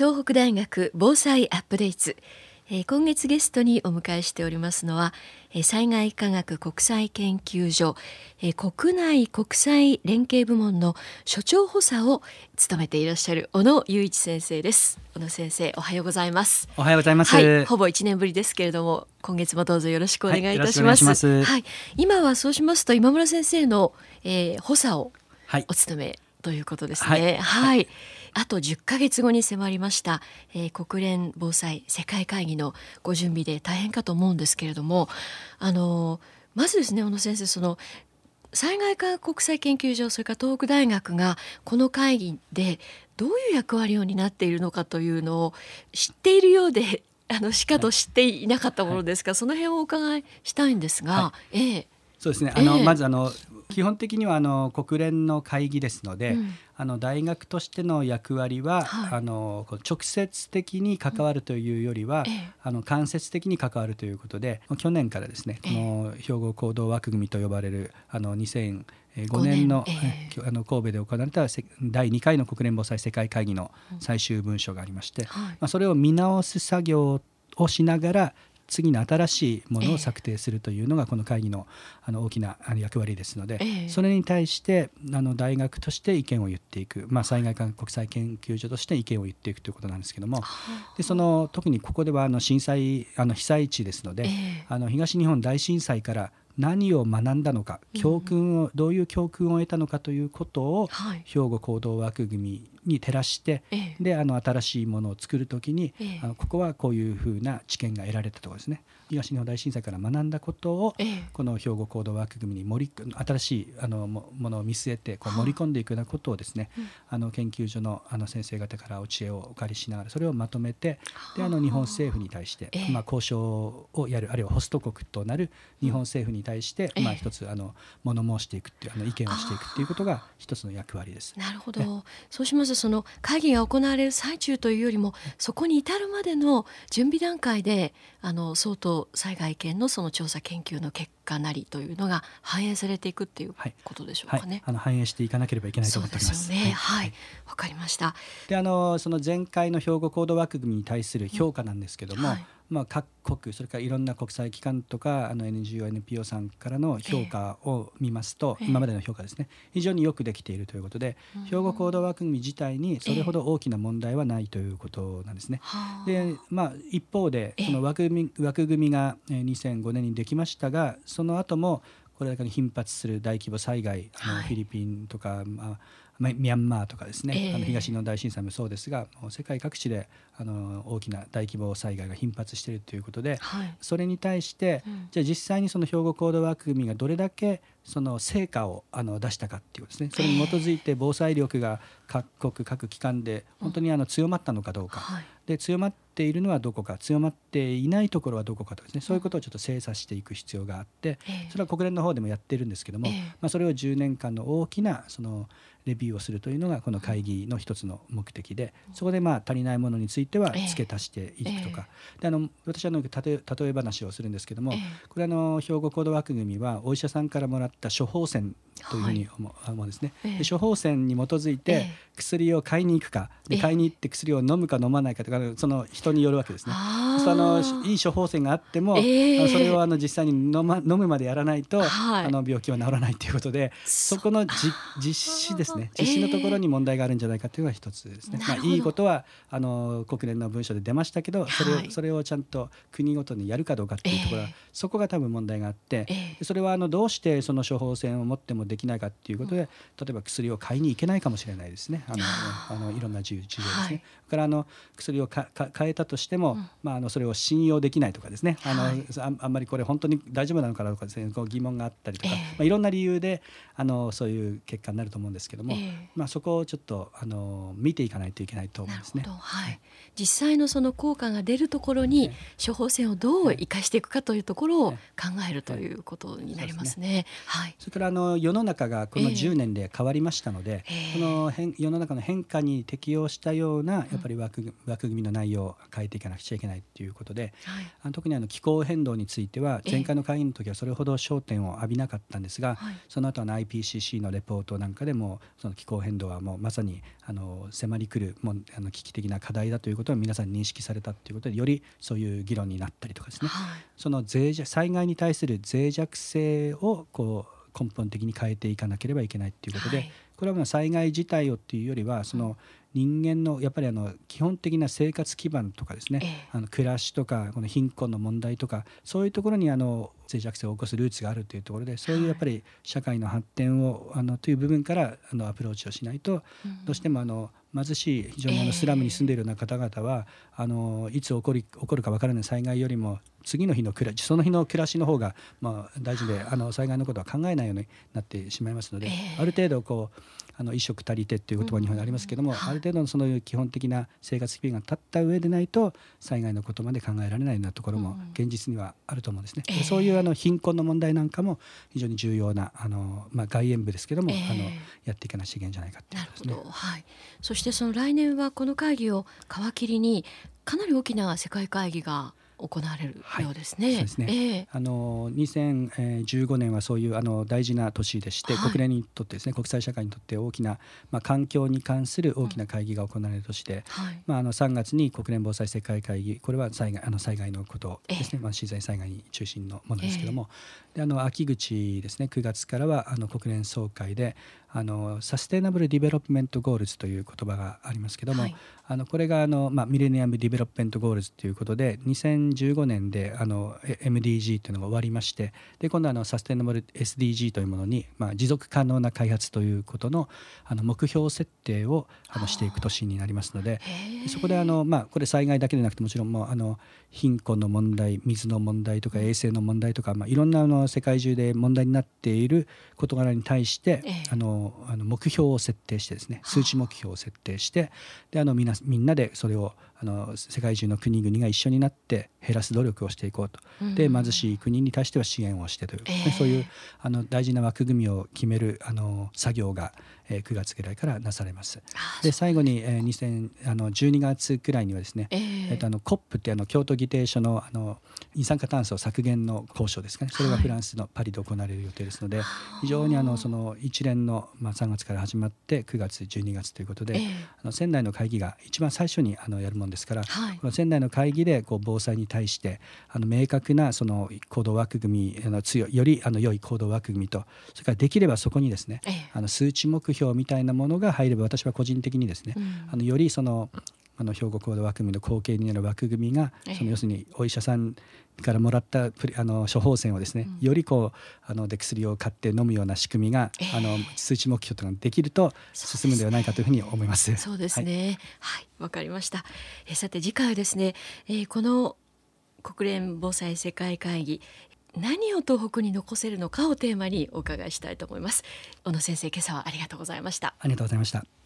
東北大学防災アップデート、えー、今月ゲストにお迎えしておりますのは、えー、災害科学国際研究所、えー、国内国際連携部門の所長補佐を務めていらっしゃる小野雄一先生です。小野先生おはようございます。おはようございます、はい、ほぼ一年ぶりですけれども今月もどうぞよろしくお願いいたします、はい、はい、今はそうしますと今村先生の、えー、補佐をお務め、ということですね。はい、はいあと10ヶ月後に迫りました、えー、国連防災世界会議のご準備で大変かと思うんですけれどもあのまずですね小野先生その災害科学国際研究所それから東北大学がこの会議でどういう役割を担っているのかというのを知っているようであのしかと知っていなかったものですが、はい、その辺をお伺いしたいんですが、はい、ええそうですね。あの、えー、まずあの基本的にはあの国連の会議ですので、うん、あの大学としての役割は、はい、あの直接的に関わるというよりは、うん、あの間接的に関わるということで去年からですね、この兵庫行動枠組みと呼ばれるあの2005年のえー、あの神戸で行われた第2回の国連防災世界会議の最終文書がありまして、うんはい、まあ、それを見直す作業をしながら次の新しいものを策定するというのがこの会議のあの大きな役割ですので、それに対してあの大学として意見を言っていく、まあ、災害国際研究所として意見を言っていくということなんですけどもでその特にここではあの震災あの被災地ですので、あの東日本大震災から何を学んだのか教訓を、どういう教訓を得たのかということを、兵庫行動枠組みに照らして、であの新しいものを作る時に、あのここはこういうふうな知見が得られたところですね。東日本大震災から学んだことを、この兵庫行動枠組みに盛り新しいあのものを見据えてこう盛り込んでいくようなことをですね、あの研究所のあの先生方からお知恵をお借りしながらそれをまとめてであの日本政府に対して、まあ、交渉をやるあるいはホスト国となる日本政府に対して、まあ、一つあの物申していくっていうあの意見をしていくっていうことが一つの役割です。なるほど。そうしますとその会議が行われる最中というよりもそこに至るまでの準備段階であの相当災害研のその調査研究の結果なりというのが反映されていくっていうことでしょうかね。はいはい、あの反映していかなければいけないと思っております。すよね。はい、わ、かりました。で、あのその前回の兵庫行動枠組みに対する評価なんですけども。うんはいまあ、各国それからいろんな国際機関とかあの NGO、NPO さんからの評価を見ますと、えー、今までの評価ですね非常によくできているということで、兵庫行動枠組み自体にそれほど大きな問題はないということなんですね。えー、でまあ、一方でその枠組み枠組みが2005年にできましたがその後もこれだけに頻発する大規模災害あのフィリピンとか、まあミャンマーとかですね、えー、あの東日本大震災もそうですが世界各地であの大きな大規模災害が頻発しているということで、はい、それに対して、うん、じゃあ実際にその兵庫行動枠組みがどれだけその成果をあの出したかっていうですね。それに基づいて防災力が各国各機関で本当にあの強まったのかどうか、うんはい、で強まっているのはどこか強まっていないところはどこかとですね。そういうことをちょっと精査していく必要があって、それは国連の方でもやってるんですけども、まあ、それを10年間の大きなそのレビューをするというのがこの会議の一つの目的でそこでまあ足りないものについては付け足していくとか、であの私はの例え話をするんですけども、これあの兵庫行動枠組みはお医者さんからもらった処方箋というふうに思う,、ですね、で処方箋に基づいて薬を買いに行くかで買いに行って薬を飲むか飲まないかとかその人によるわけですね。そのいい処方箋があっても、それをあの実際に飲,、ま、飲むまでやらないと、あの病気は治らないということでそこの実施ですね。実施のところに問題があるんじゃないかというのが一つですね。まあ、いいことはあの国連の文書で出ましたけどそれを,、それをちゃんと国ごとにやるかどうかっていうところは、そこが多分問題があって、それはあのどうしてその処方箋を持ってもできないかっていうことで、例えば薬を買いに行けないかもしれないですね。あのあのいろんな事情ですね。はい、からあの薬をかか買えたとしても、うん、まあ、あのそれを信用できないとかですね。あの、はい、ああんまりこれ本当に大丈夫なのかなとかですね。こう疑問があったりとか、えー、まあ、いろんな理由であのそういう結果になると思うんですけども、えー、まあ、そこをちょっとあの見ていかないといけないと思うんですね。はい、実際のその効果が出るところに、処方箋をどう生かしていくかというところを考えるということになりますね。はい、それからあの世の中がこの10年で変わりましたので、えー、この変世の中の変化に適応したようなやっぱり枠,、枠組みの内容を変えていかなくちゃいけないっていうということで、はい、あの特にあの気候変動については前回の会議の時はそれほど焦点を浴びなかったんですが、その後の IPCC のレポートなんかでもその気候変動はもうまさにあの迫り来るもあの危機的な課題だということを皆さん認識されたということでよりそういう議論になったりとかですね、はい、その脆弱災害に対する脆弱性をこう根本的に変えていかなければいけないということで、はい、これは災害自体をっていうよりはその人間のやっぱりあの基本的な生活基盤とかですね、ええ、あの暮らしとかこの貧困の問題とかそういうところにあの脆弱性を起こすルーツがあるというところでそういうやっぱり社会の発展をあのという部分からあのアプローチをしないと、どうしてもあの貧しい非常にあのスラムに住んでいるような方々は、あのいつ起こり起こるか分からない災害よりも次の日の暮らしその日の暮らしの方がまあ大事であの災害のことは考えないようになってしまいますので、ある程度こうあの一食足りてっていう言葉日本にありますけども、ある程度のその基本的な生活基盤が立った上でないと災害のことまで考えられないようなところも現実にはあると思うんですね。そういうあの貧困の問題なんかも非常に重要なあの、まあ、外縁部ですけども、あのやっていかなきゃいけないんじゃないかっていうことですね。はい、そしてその来年はこの会議を皮切りにかなり大きな世界会議が行われるようですね。はい、そうですね。えー、あの2015年はそういうあの大事な年でして、はい、国連にとってですね国際社会にとって大きなまあ環境に関する大きな会議が行われる年で、はい、まああの3月に国連防災世界会議これは災害あの災害のことですね、えー、まあ自然災害に中心のものですけども、えー、であの秋口ですね。9月からはあの国連総会であの Sustainable Development Goals という言葉がありますけども、はい、あのこれがあの、まあ、 Millennium Development Goals ということで2015年であの MDG というのが終わりましてで今度はあのサステイナブル SDG というものに、まあ、持続可能な開発ということのあの目標設定をあのしていく年になりますのでそこであの、まあ、これ災害だけでなくてもちろんもうあの貧困の問題水の問題とか衛生の問題とか、まあ、いろんなあの世界中で問題になっている事柄に対して、あのあの目標を設定してですね数値目標を設定してであのみなみんなでそれをあの世界中の国々が一緒になって減らす努力をしていこうと、うん、で貧しい国に対しては支援をしてという、えー、そういうあの大事な枠組みを決めるあの作業が、えー、9月ぐらいからなされます。で最後に、えー、2000あの12月くらいにはですね、えー、えーとあの COP ってあの京都議定書のあの二酸化炭素削減の交渉ですかね。それがフランスのパリで行われる予定ですので、はい、非常にあのその一連の、まあ、3月から始まって9月12月ということで、えー、あの仙台の会議が一番最初にあのやるものですから、はい、この仙台の会議でこう防災に対してあの明確なその行動枠組みあの強いよりあの良い行動枠組みとそれからできればそこにですね、えー、あの数値目標みたいなものが入れば私は個人的にですね、うん、あのよりそのあの兵庫行動枠組みの後継になる枠組みがその要するにお医者さんからもらったプリあの処方箋をですね、うん、よりこうあので薬を買って飲むような仕組みが、えー、あの数値目標とかできると進むのではないかというふうに思います。そうですね。はい、わ、はい、かりました。えさて次回はですね、えー、この国連防災世界会議何を東北に残せるのかをテーマにお伺いしたいと思います。小野先生、今朝はありがとうございました。ありがとうございました。